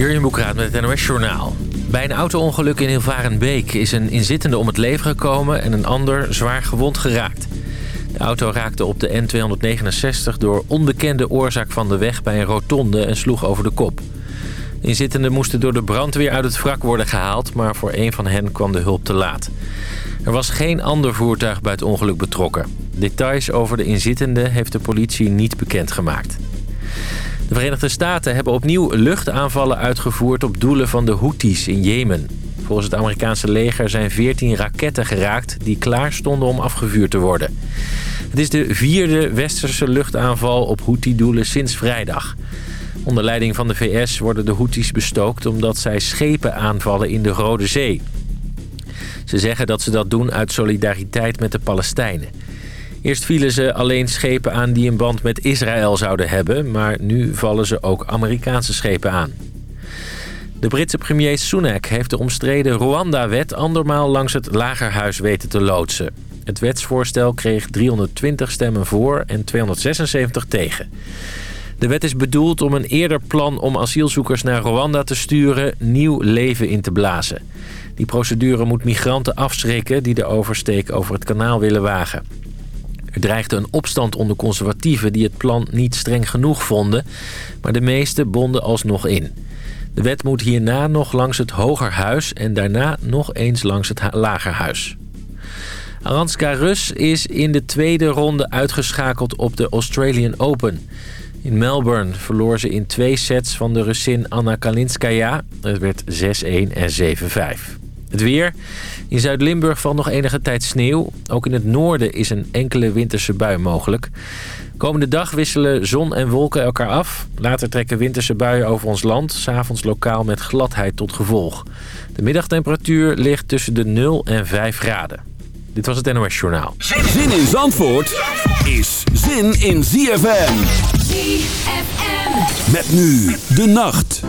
Jurjen Boekraat met het NOS Journaal. Bij een auto-ongeluk in Hilvarenbeek is een inzittende om het leven gekomen... en een ander zwaar gewond geraakt. De auto raakte op de N269 door onbekende oorzaak van de weg... bij een rotonde en sloeg over de kop. De inzittenden moesten door de brandweer uit het wrak worden gehaald... maar voor een van hen kwam de hulp te laat. Er was geen ander voertuig bij het ongeluk betrokken. Details over de inzittenden heeft de politie niet bekendgemaakt. De Verenigde Staten hebben opnieuw luchtaanvallen uitgevoerd op doelen van de Houthis in Jemen. Volgens het Amerikaanse leger zijn 14 raketten geraakt die klaar stonden om afgevuurd te worden. Het is de vierde westerse luchtaanval op Houthi-doelen sinds vrijdag. Onder leiding van de VS worden de Houthis bestookt omdat zij schepen aanvallen in de Rode Zee. Ze zeggen dat ze dat doen uit solidariteit met de Palestijnen. Eerst vielen ze alleen schepen aan die een band met Israël zouden hebben... maar nu vallen ze ook Amerikaanse schepen aan. De Britse premier Sunak heeft de omstreden Rwanda-wet... andermaal langs het lagerhuis weten te loodsen. Het wetsvoorstel kreeg 320 stemmen voor en 276 tegen. De wet is bedoeld om een eerder plan om asielzoekers naar Rwanda te sturen... nieuw leven in te blazen. Die procedure moet migranten afschrikken die de oversteek over het kanaal willen wagen. Er dreigde een opstand onder conservatieven die het plan niet streng genoeg vonden... maar de meeste bonden alsnog in. De wet moet hierna nog langs het Hogerhuis en daarna nog eens langs het Lagerhuis. Aranska Rus is in de tweede ronde uitgeschakeld op de Australian Open. In Melbourne verloor ze in twee sets van de Russin Anna Kalinskaya. Het werd 6-1 en 7-5. Het weer. In Zuid-Limburg valt nog enige tijd sneeuw. Ook in het noorden is een enkele winterse bui mogelijk. Komende dag wisselen zon en wolken elkaar af. Later trekken winterse buien over ons land. S'avonds lokaal met gladheid tot gevolg. De middagtemperatuur ligt tussen de 0 en 5 graden. Dit was het NOS Journaal. Zin in Zandvoort is zin in ZFM. ZFM. Met nu de nacht.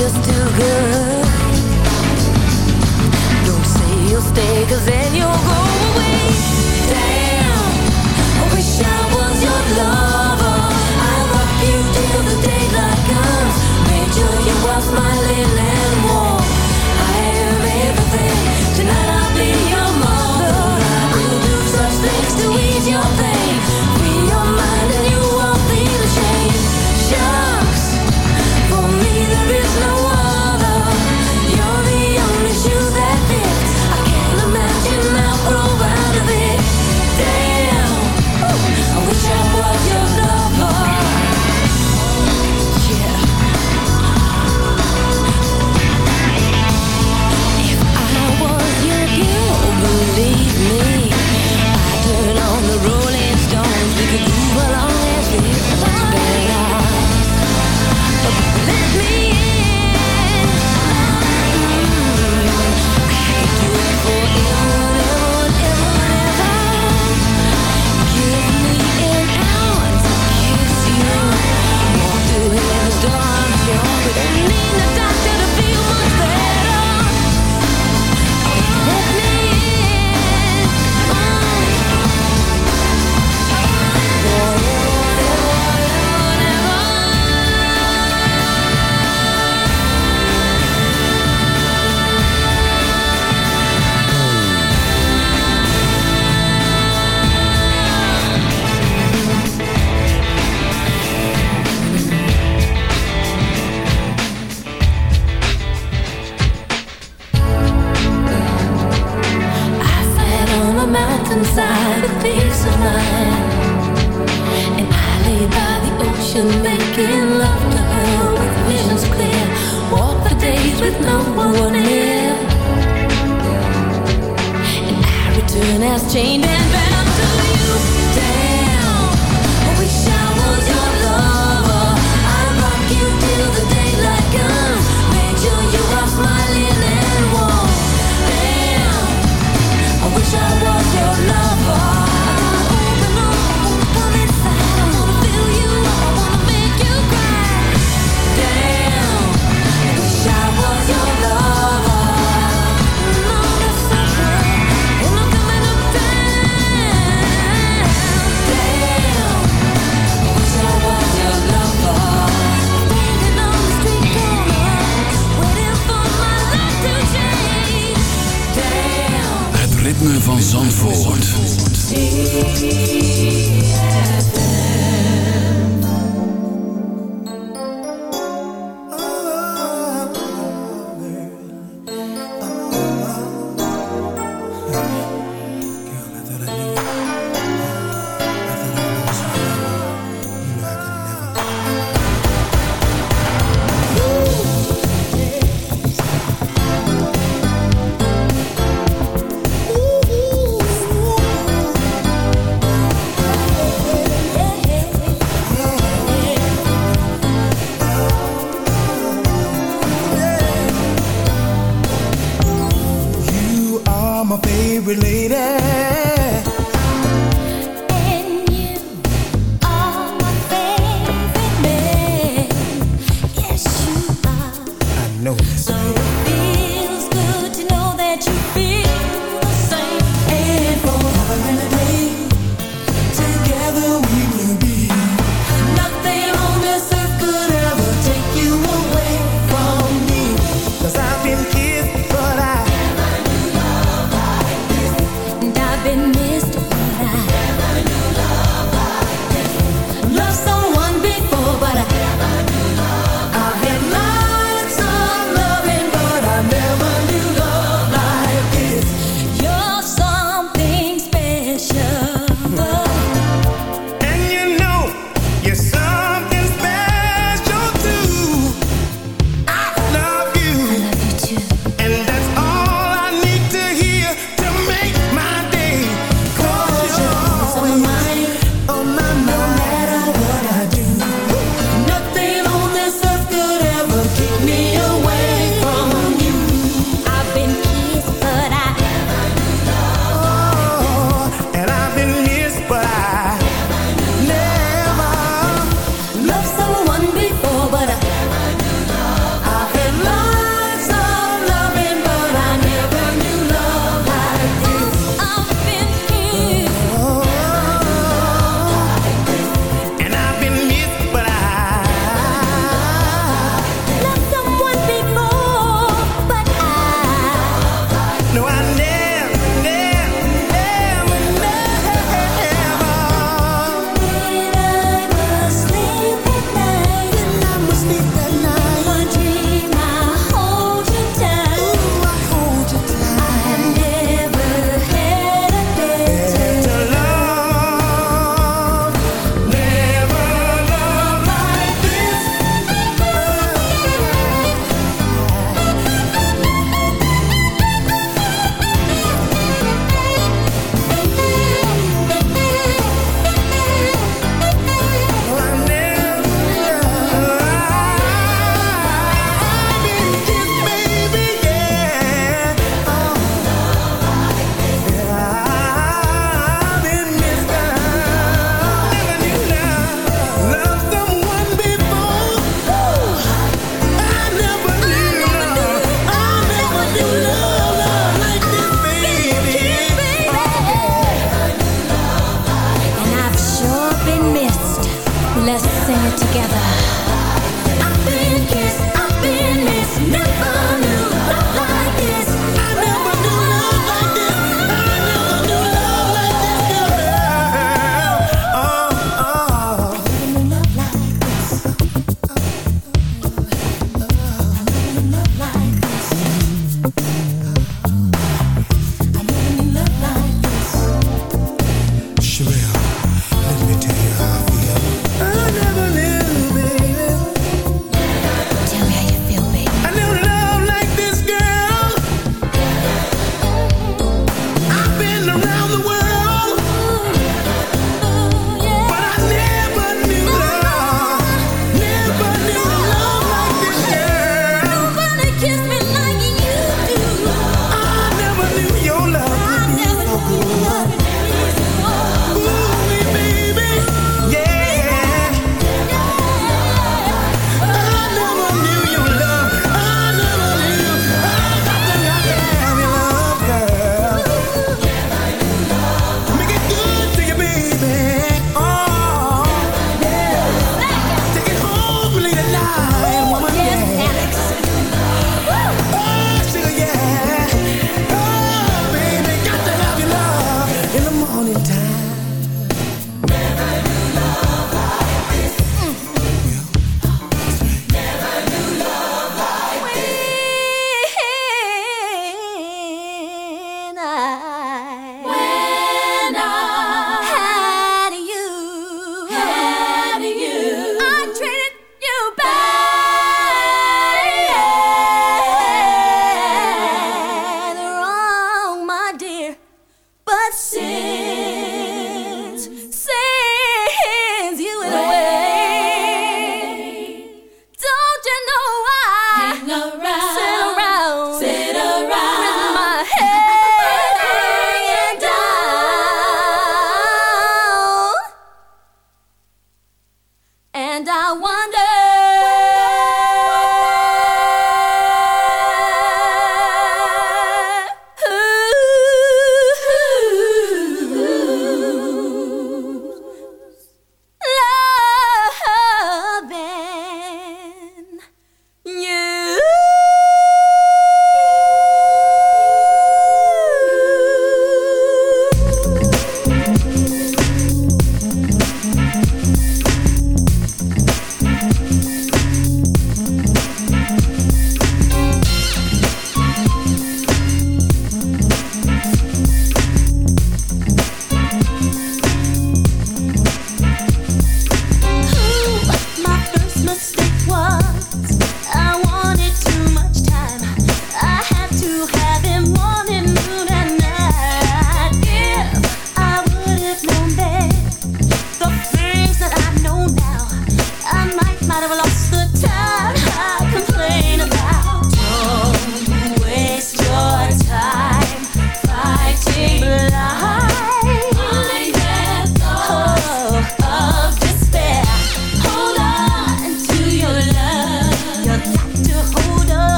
Just too good.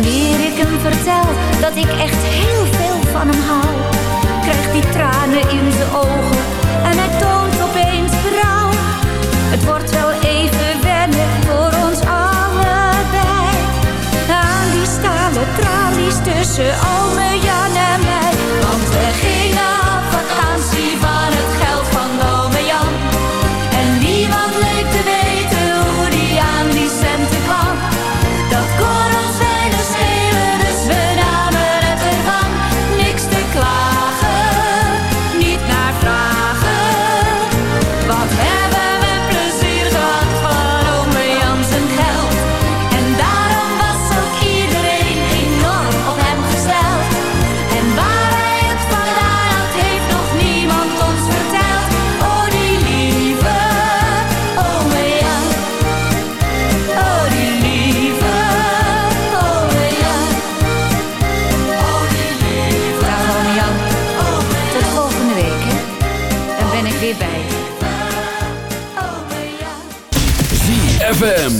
Wanneer ik hem vertel dat ik echt heel veel van hem hou Krijgt hij tranen in de ogen en hij toont opeens berouw Het wordt wel even wennen voor ons allebei. Aan die stalen tralies tussen Ome Jan en mij Want we ZFM.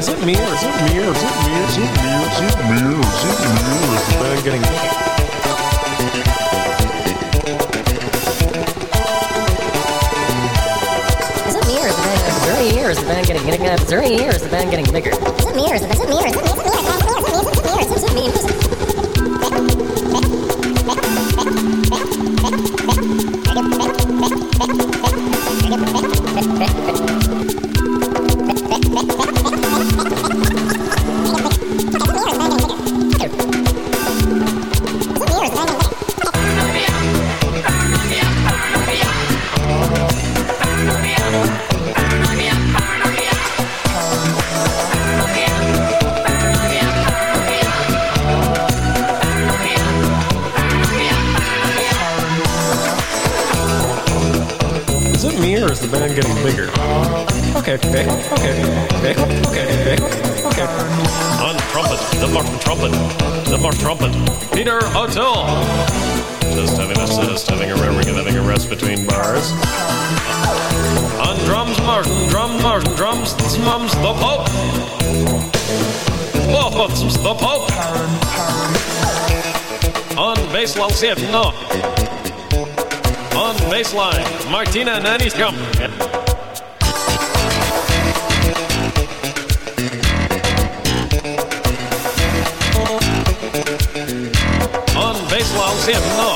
is it me? Or is it me? Or is it me? Is it me? Is it me? Or is it me? Or is it the band getting bigger? Is it me or is the band? There me or is the band getting getting? Is there me or is the band getting bigger? Is it me or is it? Is Just having a having a having a, rest between bars. On drums, Martin, drum, Martin, drums, mums, the Pope. Both the Pope. On bass, I'll see it, no. On baseline, Martina Nanny's come. On baseline, I'll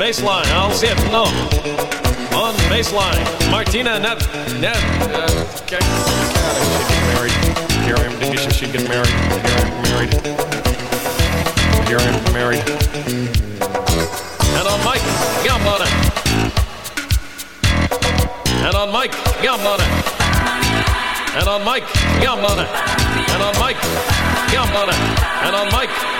baseline, I'll see it, no. On baseline, Martina Net. Net. Uh, okay. She married. Here I am. She should get married. Here I am married. Here I am married. And on Mike, yum on it. And on Mike, yum on it. And on Mike, yum on it. And on Mike, yum on it. And on Mike,